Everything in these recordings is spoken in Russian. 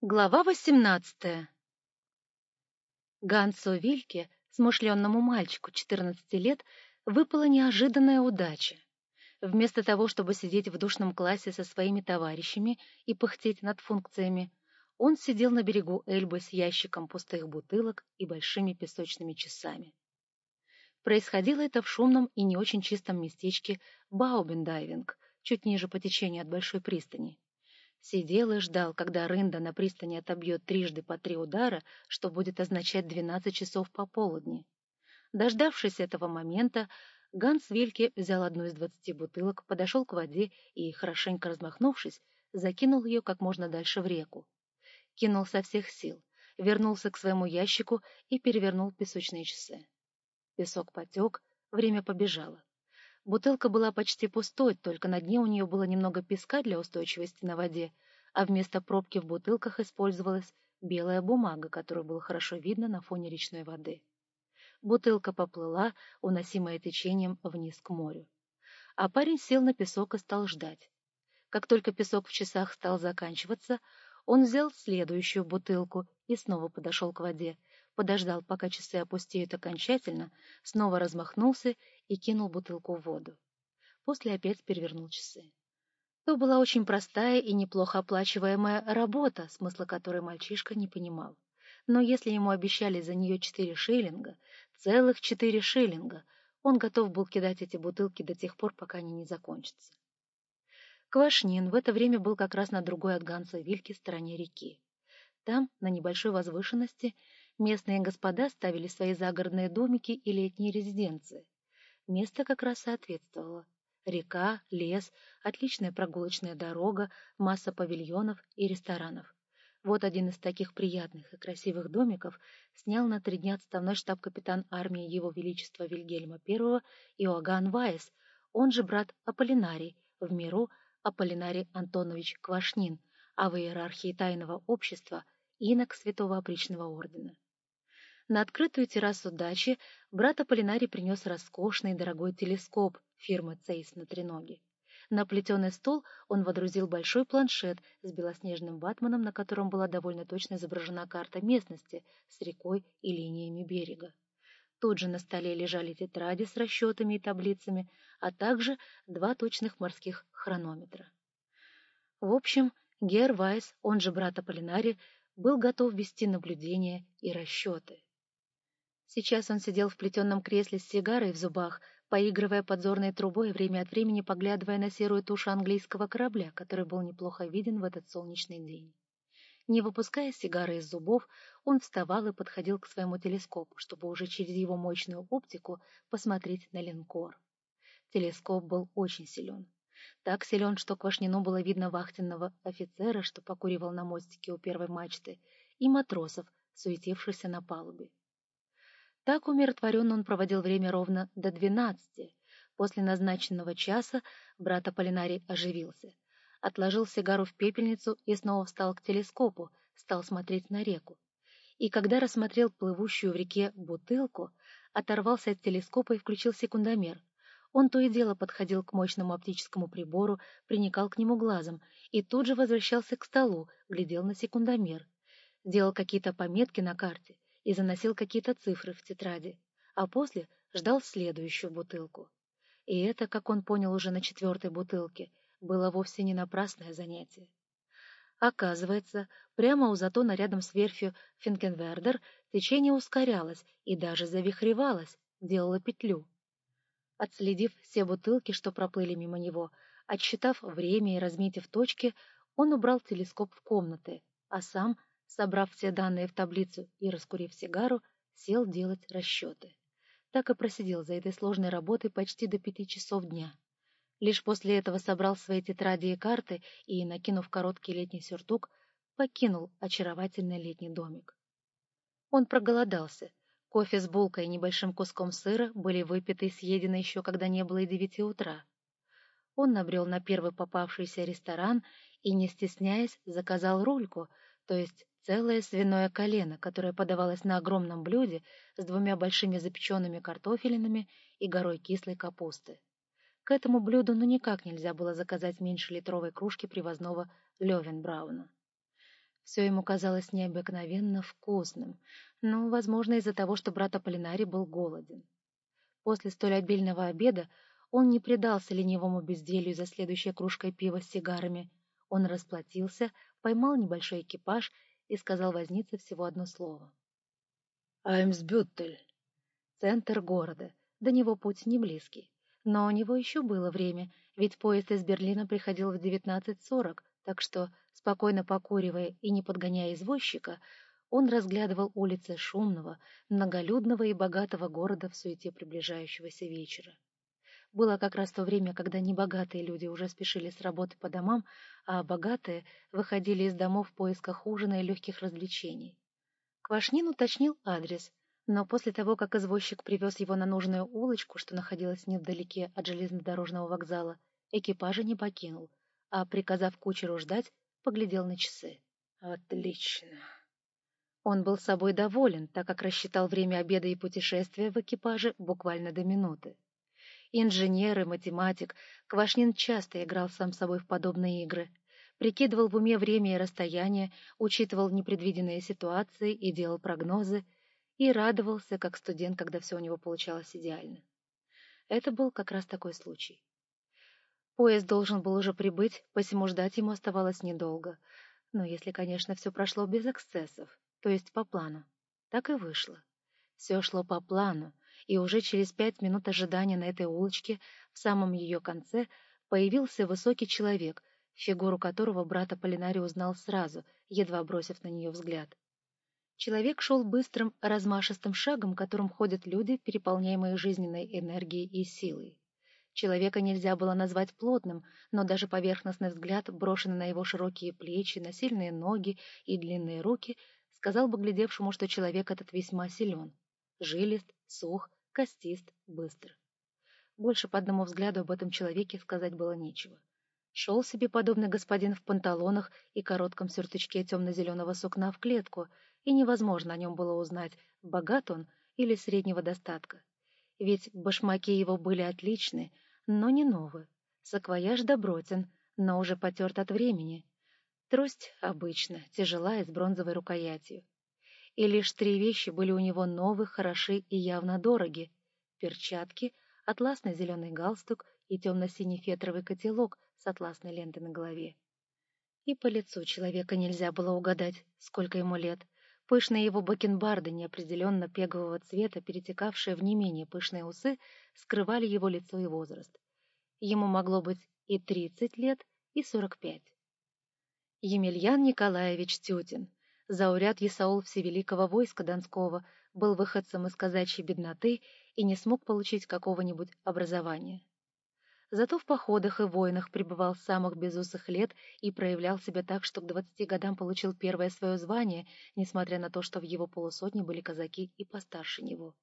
Глава восемнадцатая Гансу Вильке, смышленому мальчику 14 лет, выпала неожиданная удача. Вместо того, чтобы сидеть в душном классе со своими товарищами и пыхтеть над функциями, он сидел на берегу Эльбы с ящиком пустых бутылок и большими песочными часами. Происходило это в шумном и не очень чистом местечке Баубендайвинг, чуть ниже по течению от большой пристани. Сидел и ждал, когда рында на пристани отобьет трижды по три удара, что будет означать двенадцать часов пополудни. Дождавшись этого момента, Ганс Вильке взял одну из двадцати бутылок, подошел к воде и, хорошенько размахнувшись, закинул ее как можно дальше в реку. Кинул со всех сил, вернулся к своему ящику и перевернул песочные часы. Песок потек, время побежало. Бутылка была почти пустой, только на дне у нее было немного песка для устойчивости на воде, а вместо пробки в бутылках использовалась белая бумага, которую было хорошо видно на фоне речной воды. Бутылка поплыла, уносимая течением вниз к морю. А парень сел на песок и стал ждать. Как только песок в часах стал заканчиваться, он взял следующую бутылку и снова подошел к воде, подождал, пока часы опустеют окончательно, снова размахнулся и кинул бутылку в воду. После опять перевернул часы. То была очень простая и неплохо оплачиваемая работа, смысла которой мальчишка не понимал. Но если ему обещали за нее четыре шиллинга, целых четыре шиллинга, он готов был кидать эти бутылки до тех пор, пока они не закончатся. Квашнин в это время был как раз на другой от Ганса Вильки стороне реки. Там, на небольшой возвышенности, Местные господа ставили свои загородные домики и летние резиденции. Место как раз соответствовало. Река, лес, отличная прогулочная дорога, масса павильонов и ресторанов. Вот один из таких приятных и красивых домиков снял на три дня отставной штаб-капитан армии Его Величества Вильгельма I Иоганн Вайс, он же брат Аполлинарий, в миру Аполлинарий Антонович Квашнин, а в иерархии тайного общества инок Святого Опричного Ордена. На открытую террасу дачи брат Аполлинарий принес роскошный дорогой телескоп фирмы Цейс на треноге. На плетеный стол он водрузил большой планшет с белоснежным ватманом, на котором была довольно точно изображена карта местности с рекой и линиями берега. Тут же на столе лежали тетради с расчетами и таблицами, а также два точных морских хронометра. В общем, Гер Вайс, он же брат Аполлинарий, был готов вести наблюдения и расчеты. Сейчас он сидел в плетеном кресле с сигарой в зубах, поигрывая подзорной трубой время от времени поглядывая на серую тушу английского корабля, который был неплохо виден в этот солнечный день. Не выпуская сигары из зубов, он вставал и подходил к своему телескопу, чтобы уже через его мощную оптику посмотреть на линкор. Телескоп был очень силен. Так силен, что Квашнину было видно вахтенного офицера, что покуривал на мостике у первой мачты, и матросов, суетившихся на палубе. Так умиротворенно он проводил время ровно до двенадцати. После назначенного часа брат Аполлинарий оживился. Отложил сигару в пепельницу и снова встал к телескопу, стал смотреть на реку. И когда рассмотрел плывущую в реке бутылку, оторвался от телескопа и включил секундомер. Он то и дело подходил к мощному оптическому прибору, приникал к нему глазом и тут же возвращался к столу, глядел на секундомер. Делал какие-то пометки на карте — и заносил какие-то цифры в тетради, а после ждал следующую бутылку. И это, как он понял уже на четвертой бутылке, было вовсе не напрасное занятие. Оказывается, прямо у затона рядом с верфью Финкенвердер течение ускорялось и даже завихревалось, делало петлю. Отследив все бутылки, что проплыли мимо него, отсчитав время и разметив точки, он убрал телескоп в комнаты, а сам Собрав все данные в таблицу и раскурив сигару, сел делать расчеты. Так и просидел за этой сложной работой почти до пяти часов дня. Лишь после этого собрал свои тетради и карты и, накинув короткий летний сюртук, покинул очаровательный летний домик. Он проголодался. Кофе с булкой и небольшим куском сыра были выпиты и съедены еще, когда не было и девяти утра. Он набрел на первый попавшийся ресторан и, не стесняясь, заказал рульку, то есть целое свиное колено, которое подавалось на огромном блюде с двумя большими запеченными картофелинами и горой кислой капусты. К этому блюду ну никак нельзя было заказать меньше литровой кружки привозного Левенбрауна. Все ему казалось необыкновенно вкусным, но, возможно, из-за того, что брат Аполлинарий был голоден. После столь обильного обеда он не предался ленивому безделью за следующей кружкой пива с сигарами. Он расплатился, поймал небольшой экипаж и сказал вознице всего одно слово. «Аймсбюттель». Центр города. До него путь не близкий. Но у него еще было время, ведь поезд из Берлина приходил в 19.40, так что, спокойно покуривая и не подгоняя извозчика, он разглядывал улицы шумного, многолюдного и богатого города в суете приближающегося вечера. Было как раз то время, когда небогатые люди уже спешили с работы по домам, а богатые выходили из домов в поисках ужина и легких развлечений. Квашнин уточнил адрес, но после того, как извозчик привез его на нужную улочку, что находилась невдалеке от железнодорожного вокзала, экипажа не покинул, а, приказав кучеру ждать, поглядел на часы. «Отлично!» Он был собой доволен, так как рассчитал время обеда и путешествия в экипаже буквально до минуты. Инженер и математик, Квашнин часто играл сам собой в подобные игры. Прикидывал в уме время и расстояние, учитывал непредвиденные ситуации и делал прогнозы, и радовался, как студент, когда все у него получалось идеально. Это был как раз такой случай. Поезд должен был уже прибыть, посему ждать ему оставалось недолго. Но если, конечно, все прошло без эксцессов, то есть по плану. Так и вышло. Все шло по плану, и уже через пять минут ожидания на этой улочке, в самом ее конце, появился высокий человек, фигуру которого брат Аполлинарий узнал сразу, едва бросив на нее взгляд. Человек шел быстрым, размашистым шагом, которым ходят люди, переполняемые жизненной энергией и силой. Человека нельзя было назвать плотным, но даже поверхностный взгляд, брошенный на его широкие плечи, на сильные ноги и длинные руки, сказал бы глядевшему, что человек этот весьма силен. Жилист, сух, костист, быстр. Больше по одному взгляду об этом человеке сказать было нечего. Шел себе подобный господин в панталонах и коротком сюртучке темно-зеленого сукна в клетку, и невозможно о нем было узнать, богат он или среднего достатка. Ведь башмаки его были отличны, но не новые. Саквояж добротен, но уже потерт от времени. Трость обычно, тяжелая, с бронзовой рукоятью и лишь три вещи были у него новые, хороши и явно дороги. Перчатки, атласный зеленый галстук и темно-синий фетровый котелок с атласной лентой на голове. И по лицу человека нельзя было угадать, сколько ему лет. Пышные его бакенбарды неопределенно пегового цвета, перетекавшие в не менее пышные усы, скрывали его лицо и возраст. Ему могло быть и тридцать лет, и сорок пять. Емельян Николаевич Тютин, Зауряд Исаул Всевеликого войска Донского был выходцем из казачьей бедноты и не смог получить какого-нибудь образования. Зато в походах и войнах пребывал с самых безусых лет и проявлял себя так, что к двадцати годам получил первое свое звание, несмотря на то, что в его полусотне были казаки и постарше него.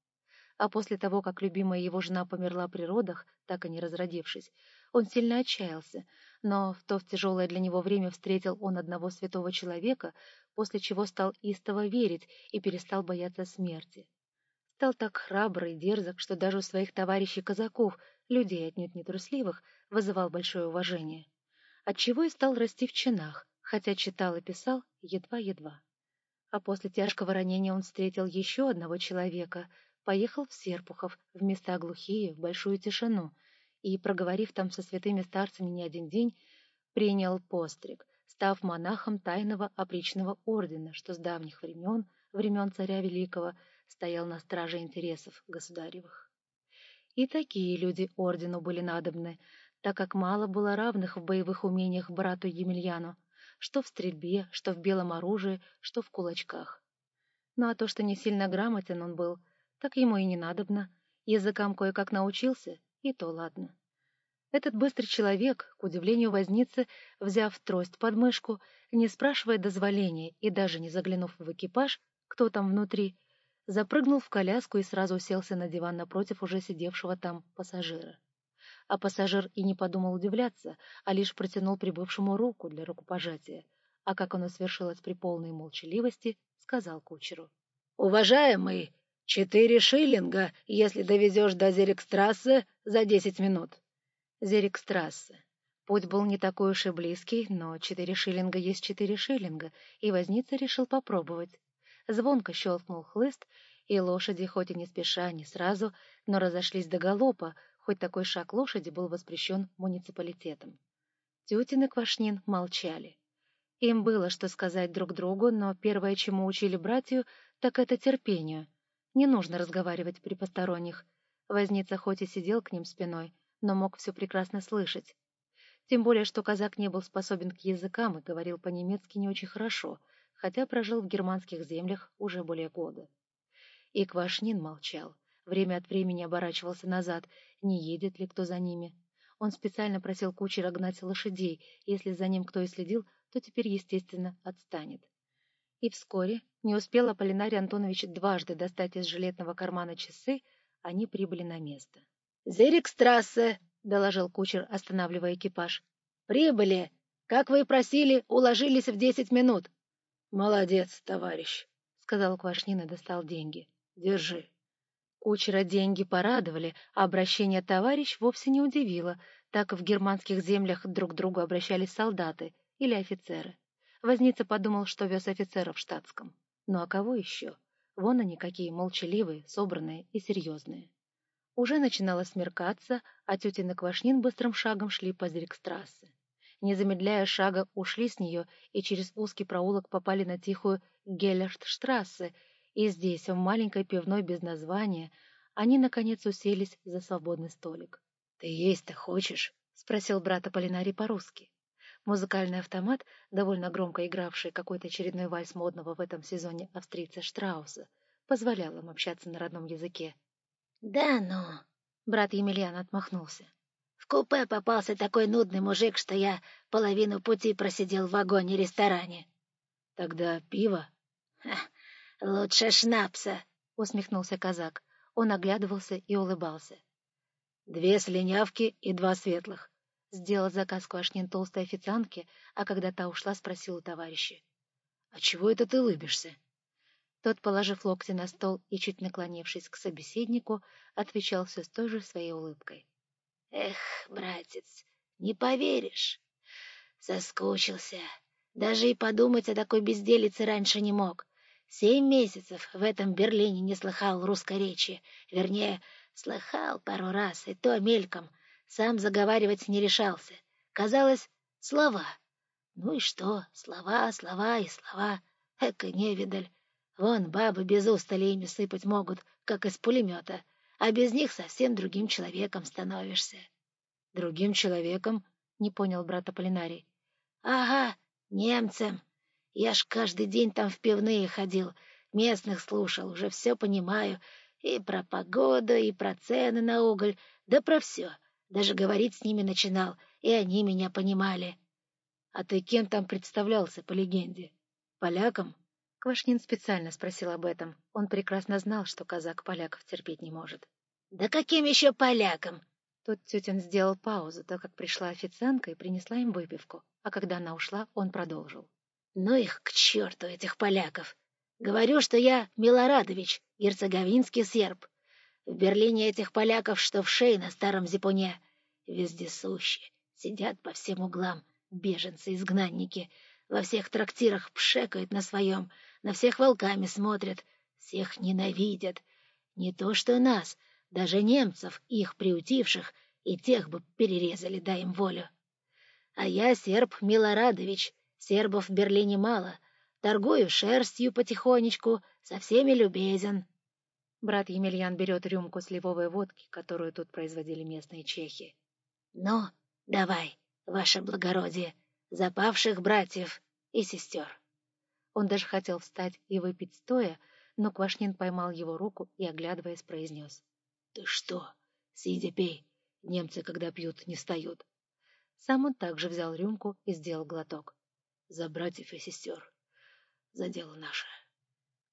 А после того, как любимая его жена померла при родах, так и не разродившись, он сильно отчаялся, но в то в тяжелое для него время встретил он одного святого человека, после чего стал истово верить и перестал бояться смерти. Стал так храбр и дерзок, что даже у своих товарищей-казаков, людей отнюдь не трусливых, вызывал большое уважение. Отчего и стал расти в чинах, хотя читал и писал едва-едва. А после тяжкого ранения он встретил еще одного человека, поехал в Серпухов, в места глухие, в большую тишину, и, проговорив там со святыми старцами не один день, принял постриг, став монахом тайного опричного ордена, что с давних времен, времен царя Великого, стоял на страже интересов государевых. И такие люди ордену были надобны, так как мало было равных в боевых умениях брату Емельяну, что в стрельбе, что в белом оружии, что в кулачках. Ну а то, что не сильно грамотен он был, так ему и не надобно, языкам кое-как научился, и то ладно. Этот быстрый человек, к удивлению возницы, взяв трость под мышку, не спрашивая дозволения и даже не заглянув в экипаж, кто там внутри, запрыгнул в коляску и сразу уселся на диван напротив уже сидевшего там пассажира. А пассажир и не подумал удивляться, а лишь протянул прибывшему руку для рукопожатия, а как оно свершилось при полной молчаливости, сказал кучеру. — Уважаемый, четыре шиллинга, если довезешь до Зерикстрассе за десять минут. Зерикстрассе. Путь был не такой уж и близкий, но четыре шиллинга есть четыре шиллинга, и возница решил попробовать. Звонко щелкнул хлыст, и лошади, хоть и не спеша, не сразу, но разошлись до галопа, хоть такой шаг лошади был воспрещен муниципалитетом. Тютин и Квашнин молчали. Им было что сказать друг другу, но первое, чему учили братью, так это терпению. Не нужно разговаривать при посторонних. Возница хоть и сидел к ним спиной, но мог все прекрасно слышать. Тем более, что казак не был способен к языкам и говорил по-немецки не очень хорошо, хотя прожил в германских землях уже более года. И Квашнин молчал, время от времени оборачивался назад, не едет ли кто за ними. Он специально просил кучера гнать лошадей, если за ним кто и следил, то теперь, естественно, отстанет. И вскоре, не успел Аполлинарий Антонович дважды достать из жилетного кармана часы, они прибыли на место. «Зерикстрассе!» — доложил кучер, останавливая экипаж. «Прибыли! Как вы и просили, уложились в десять минут!» «Молодец, товарищ!» — сказал Квашнин и достал деньги. «Держи!» Кучера деньги порадовали, а обращение «товарищ» вовсе не удивило, так в германских землях друг к другу обращались солдаты или офицеры. Возница подумал, что вез офицеров в штатском. Ну а кого еще? Вон они какие молчаливые, собранные и серьезные. Уже начинало смеркаться, а тетя Квашнин быстрым шагом шли по Зерикстрассе. Не замедляя шага, ушли с нее и через узкий проулок попали на тихую Геллерштштрассе, и здесь, в маленькой пивной без названия, они, наконец, уселись за свободный столик. — Ты есть-то хочешь? — спросил брат Аполлинарий по-русски. Музыкальный автомат, довольно громко игравший какой-то очередной вальс модного в этом сезоне австрийца Штрауса, позволял им общаться на родном языке. «Да ну!» — брат Емельян отмахнулся. «В купе попался такой нудный мужик, что я половину пути просидел в вагоне-ресторане». «Тогда пиво?» «Лучше шнапса», — усмехнулся казак. Он оглядывался и улыбался. «Две слинявки и два светлых». Сделал заказ Квашнин толстой официантке, а когда та ушла, спросил у товарища. «А чего это ты улыбишься?» Тот, положив локти на стол и чуть наклонившись к собеседнику, отвечал все с той же своей улыбкой. — Эх, братец, не поверишь. Соскучился. Даже и подумать о такой безделице раньше не мог. Семь месяцев в этом Берлине не слыхал русской речи. Вернее, слыхал пару раз, и то мельком. Сам заговаривать не решался. Казалось, слова. Ну и что? Слова, слова и слова. Эка невидаль. Вон бабы без устали ими сыпать могут, как из пулемета, а без них совсем другим человеком становишься. — Другим человеком? — не понял брат Аполлинарий. — Ага, немцем. Я ж каждый день там в пивные ходил, местных слушал, уже все понимаю. И про погоду, и про цены на уголь, да про все. Даже говорить с ними начинал, и они меня понимали. — А ты кем там представлялся, по легенде? Поляком? — Квашнин специально спросил об этом. Он прекрасно знал, что казак поляков терпеть не может. — Да каким еще полякам? Тут тетин сделал паузу, так как пришла официантка и принесла им выпивку, а когда она ушла, он продолжил. — Ну их к черту, этих поляков! Говорю, что я Милорадович, герцоговинский серб. В Берлине этих поляков, что в шее на старом зипуне. Вездесущие, сидят по всем углам, беженцы-изгнанники, во всех трактирах пшекают на своем, на всех волками смотрят, всех ненавидят. Не то что нас, даже немцев, их приутивших, и тех бы перерезали, дай им волю. А я серб Милорадович, сербов в Берлине мало, торгую шерстью потихонечку, со всеми любезен. Брат Емельян берет рюмку сливовой водки, которую тут производили местные чехи. — Ну, давай, ваше благородие, запавших братьев и сестер. Он даже хотел встать и выпить стоя, но Квашнин поймал его руку и, оглядываясь, произнес. — Ты что? Сидя пей. Немцы, когда пьют, не встают. Сам он также взял рюмку и сделал глоток. — За братьев и сестер. За дело наше.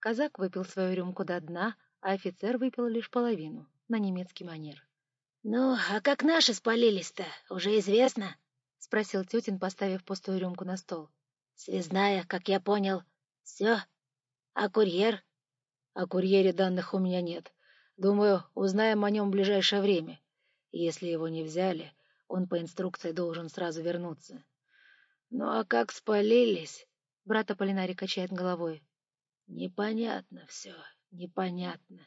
Казак выпил свою рюмку до дна, а офицер выпил лишь половину, на немецкий манер. — Ну, а как наши спалились-то, уже известно? — спросил тетин, поставив пустую рюмку на стол. — Связная, как я понял, все. А курьер? О курьере данных у меня нет. Думаю, узнаем о нем в ближайшее время. Если его не взяли, Он по инструкции должен сразу вернуться. Ну а как спалились? Брат Аполлинарий качает головой. Непонятно все, непонятно.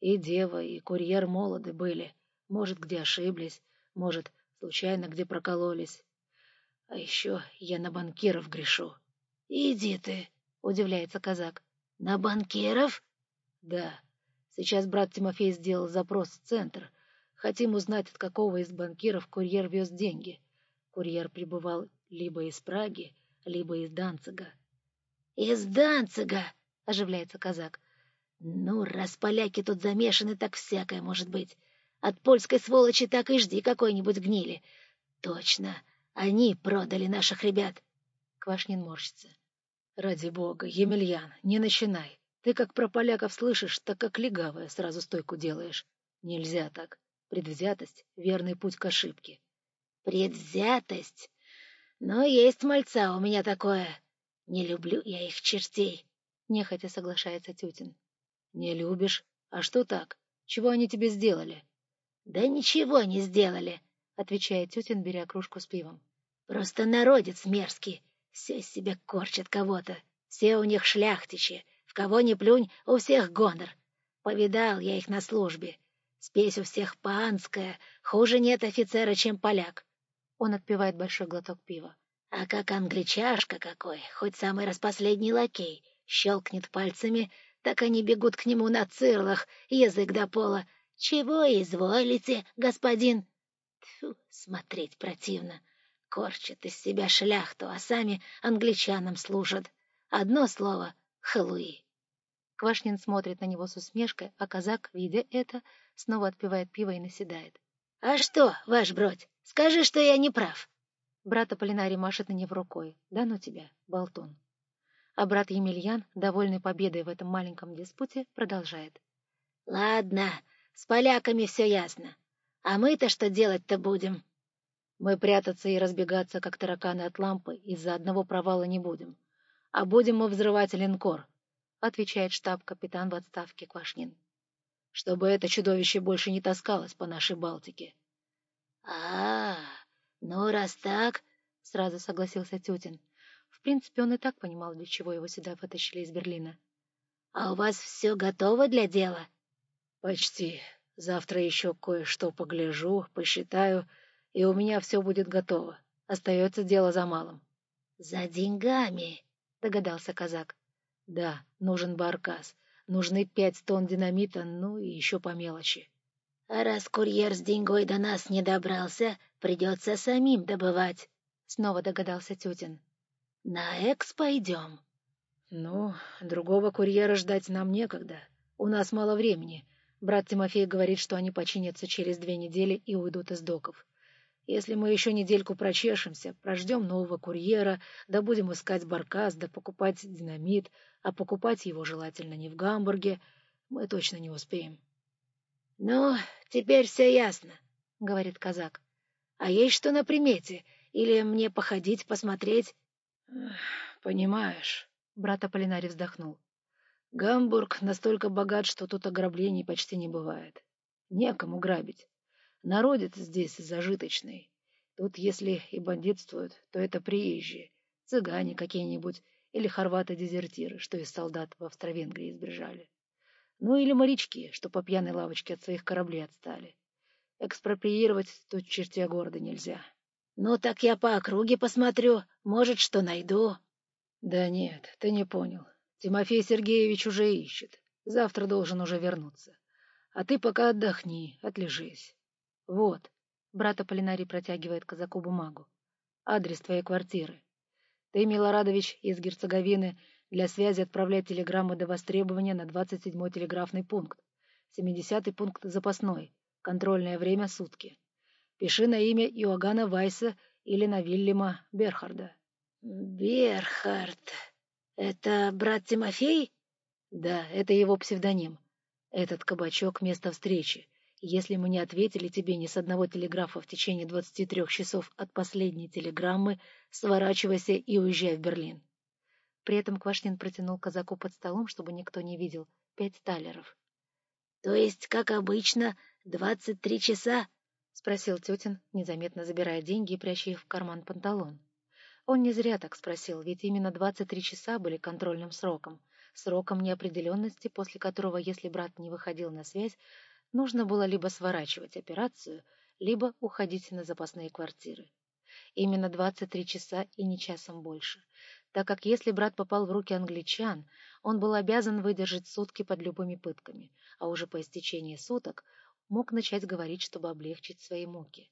И дева, и курьер молоды были. Может, где ошиблись, может, случайно где прокололись. А еще я на банкиров грешу. — Иди ты, — удивляется казак. — На банкиров? — Да. Сейчас брат Тимофей сделал запрос в центр. Хотим узнать, от какого из банкиров курьер вез деньги. Курьер прибывал либо из Праги, либо из Данцига. — Из Данцига! — оживляется казак. — Ну, раз поляки тут замешаны, так всякое может быть. От польской сволочи так и жди какой-нибудь гнили. Точно, они продали наших ребят. Квашнин морщится. Ради бога, Емельян, не начинай. Ты как про поляков слышишь, так как легавая сразу стойку делаешь. Нельзя так. Предвзятость — верный путь к ошибке. Предвзятость? Но есть мальца у меня такое. Не люблю я их чертей. Нехотя соглашается Тютин. Не любишь? А что так? Чего они тебе сделали? Да ничего не сделали, отвечает Тютин, беря кружку с пивом. Просто народец мерзкий. Все из себя корчат кого-то. Все у них шляхтичи. В кого ни плюнь, у всех гонор. Повидал я их на службе. Спесь у всех панская. Хуже нет офицера, чем поляк. Он отпивает большой глоток пива. А как англичашка какой, хоть самый распоследний лакей, щелкнет пальцами, так они бегут к нему на цирлах, язык до пола. «Чего изволите, господин?» Тьфу, смотреть противно. Корчат из себя шляхту, а сами англичанам служат. Одно слово — халуи. Квашнин смотрит на него с усмешкой, а казак, видя это, снова отпивает пиво и наседает. — А что, ваш бродь, скажи, что я не прав. Брат Аполлинарий машет на него рукой. Да ну тебя, болтун. А брат Емельян, довольный победой в этом маленьком диспуте, продолжает. — Ладно, с поляками все ясно. А мы-то что делать-то будем? Мы прятаться и разбегаться, как тараканы от лампы, из-за одного провала не будем. А будем мы взрывать линкор, — отвечает штаб-капитан в отставке Квашнин. Чтобы это чудовище больше не таскалось по нашей Балтике. А, -а, -а ну раз так, — сразу согласился Тютин. В принципе, он и так понимал, для чего его сюда вытащили из Берлина. — А у вас все готово для дела? — Почти. Завтра еще кое-что погляжу, посчитаю и у меня все будет готово. Остается дело за малым. — За деньгами, — догадался казак. — Да, нужен баркас. Нужны пять тонн динамита, ну и еще по мелочи. — А раз курьер с деньгой до нас не добрался, придется самим добывать, — снова догадался Тютин. — На экс пойдем. — Ну, другого курьера ждать нам некогда. У нас мало времени. Брат Тимофей говорит, что они починятся через две недели и уйдут из доков. Если мы еще недельку прочешемся, прождем нового курьера, да будем искать баркас, да покупать динамит, а покупать его желательно не в Гамбурге, мы точно не успеем. — Ну, теперь все ясно, — говорит казак. — А есть что на примете? Или мне походить, посмотреть? — Понимаешь, — брат Аполлинарий вздохнул. — Гамбург настолько богат, что тут ограблений почти не бывает. Некому грабить. Народец здесь зажиточный. Тут, если и бандитствуют, то это приезжие, цыгане какие-нибудь или хорваты-дезертиры, что из солдат в Австро-Венгрии сбежали. Ну или морячки, что по пьяной лавочке от своих кораблей отстали. Экспроприировать тут черте города нельзя. Ну так я по округе посмотрю, может, что найду. Да нет, ты не понял. Тимофей Сергеевич уже ищет. Завтра должен уже вернуться. А ты пока отдохни, отлежись. Вот, брат Аполлинарий протягивает казаку бумагу. Адрес твоей квартиры. Ты, Милорадович, из Герцеговины, для связи отправляй телеграммы до востребования на 27-й телеграфный пункт. 70-й пункт запасной. Контрольное время сутки. Пиши на имя Иоганна Вайса или на Вильяма Берхарда. Берхард. Это брат Тимофей? Да, это его псевдоним. Этот кабачок — место встречи. Если мы не ответили тебе ни с одного телеграфа в течение 23 часов от последней телеграммы, сворачивайся и уезжай в Берлин. При этом Квашнин протянул казаку под столом, чтобы никто не видел, пять талеров. — То есть, как обычно, двадцать три часа? — спросил тетин, незаметно забирая деньги и пряча их в карман панталон. Он не зря так спросил, ведь именно 23 часа были контрольным сроком, сроком неопределенности, после которого, если брат не выходил на связь, нужно было либо сворачивать операцию, либо уходить на запасные квартиры. Именно 23 часа и не часом больше, так как если брат попал в руки англичан, он был обязан выдержать сутки под любыми пытками, а уже по истечении суток мог начать говорить, чтобы облегчить свои муки.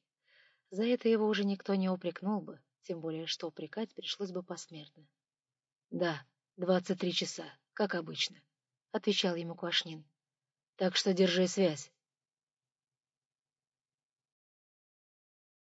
За это его уже никто не упрекнул бы, тем более что упрекать пришлось бы посмертно. — Да, двадцать три часа, как обычно, — отвечал ему Квашнин. — Так что держи связь.